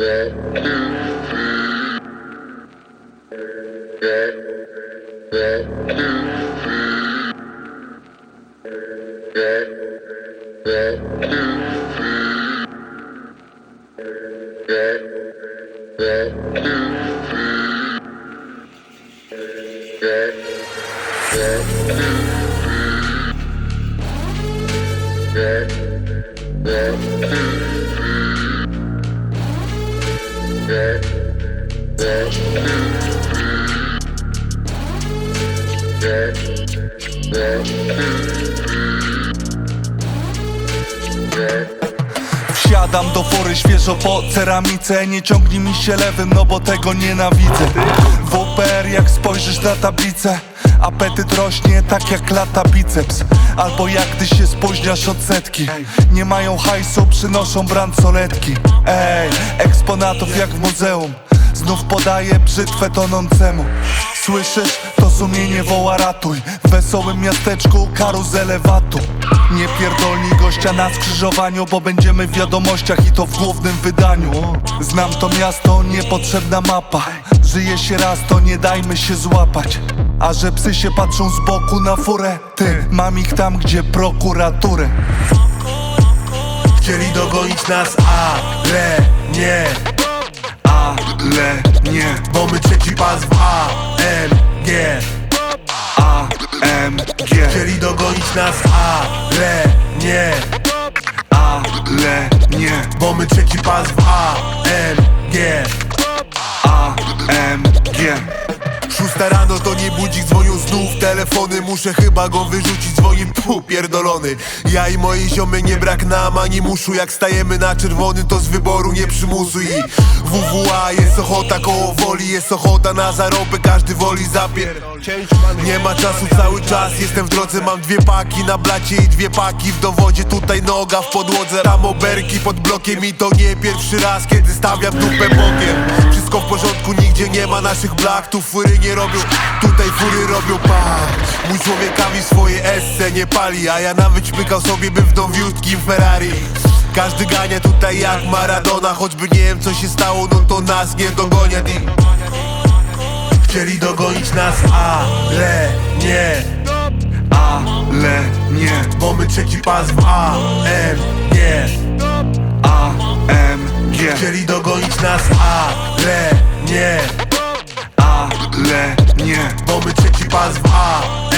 That can be. That, that can be. That, that can be. That, that can be. That, that can be. That, that Yeah. Wsiadam do fury świeżo po ceramice Nie ciągnij mi się lewym, no bo tego nienawidzę. WPR jak spojrzysz na tablicę Apetyt rośnie tak jak lata biceps. Albo jak gdy się spóźniasz od setki. Nie mają hajsu, przynoszą bransoletki. Ej, eksponatów jak w muzeum. Znów podaję brzytwę tonącemu. Słyszysz? To sumienie woła ratuj. W wesołym miasteczku karuzelę watu. Nie pierdolnij gościa na skrzyżowaniu Bo będziemy w wiadomościach i to w głównym wydaniu. Znam to miasto, niepotrzebna mapa. Żyje się raz, to nie dajmy się złapać. A że psy się patrzą z boku na furę Ty, mam ich tam, gdzie prokuraturę. Chcieli dogonić nas, ale nie. Ale nie Bo my trzeci pas w A, M, G. AMG Chcieli dogonić nas, ale Bo my trzeci pas w A, M, G. AMG Szósta rano to nie budzik, dzwonią znów. Telefony Muszę chyba go wyrzucić, dzwoni tu pierdolony. Ja i moje ziomy nie brak nam ani muszu. Jak stajemy na czerwony to z wyboru nie przymusu I WWA jest ochota koło woli Jest ochota. Na zarobek, każdy woli zapier Nie ma czasu cały czas, jestem w drodze. Mam dwie paki na blacie i dwie paki w dowodzie. Tutaj noga w podłodze, tam oberki pod blokiem I to nie pierwszy raz, kiedy stawiam dupę bokiem. Wszystko w porządku, nigdzie nie ma naszych Tu fury nie robią, tutaj fury robią pa Mój człowiekami swoje esse nie pali A ja nawet śmykał sobie bym w nowiutkim Ferrari. Każdy gania tutaj jak Maradona Choćby nie wiem co się stało, no to nas nie dogonią I Chcieli dogonić nas, ale nie. Ale nie. Bo my trzeci pas w A, M, nie AMG Chcieli dogonić nas, ale nie Nie Bo my trzeci pas w A,